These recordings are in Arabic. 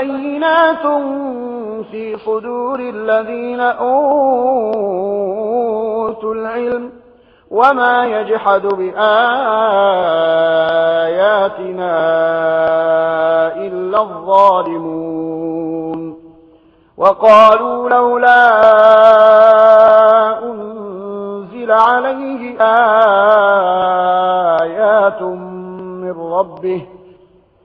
بينات في صدور الذين أوتوا العلم وما يجحد بآياتنا إلا الظالمون وقالوا لولا أنزل عليه آيات من ربه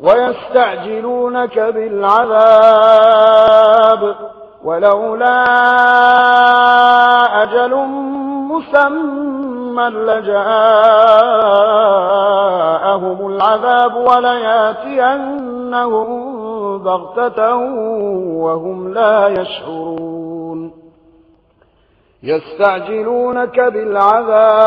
ويستعجلونك بالعذاب ولولا أجل مسمى لجاءهم العذاب ولياتينهم بغتة وهم لا يشعرون. يستعجلونك بالعذاب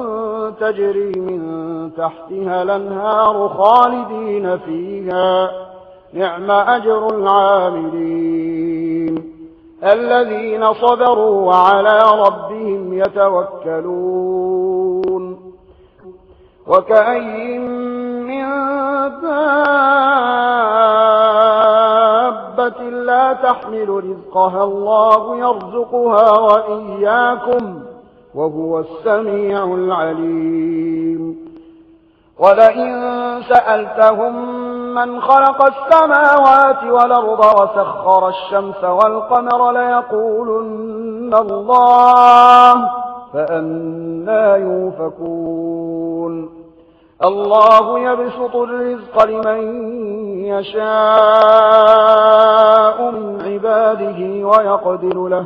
تجري من تحتها الأنهار خالدين فيها. نعم أجر العاملين. الذين صبروا وعلى ربهم يتوكلون. وكأي من دابة لا تحمل رزقها الله يرزقها وإياكم. وهو السميع العليم. ولئن سألتهم من خلق السماوات والأرض وسخر الشمس والقمر ليقولن الله فأنا يوفكون. الله يبسط الرزق لمن يشاء من عباده ويقدر له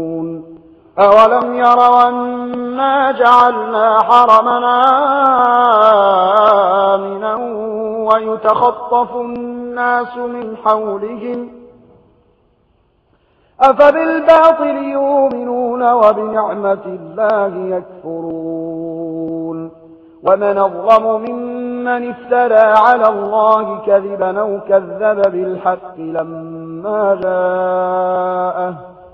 أولم يروا أنا جعلنا حرمنا آمنا ويتخطف الناس من حولهم أفبالباطل يؤمنون وبنعمة الله يكفرون ومن الظلم ممن افترى على الله كذبا أو كذب بالحق لما جاءه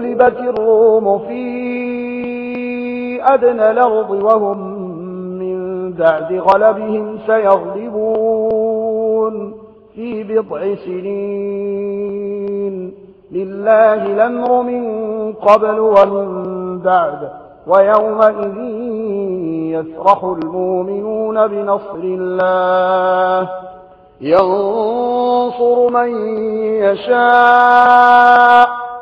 غلبت الروم في أدنى الأرض وهم من بعد غلبهم سيغلبون في بضع سنين لله الأمر من قبل ومن بعد ويومئذ يسرح المؤمنون بنصر الله ينصر من يشاء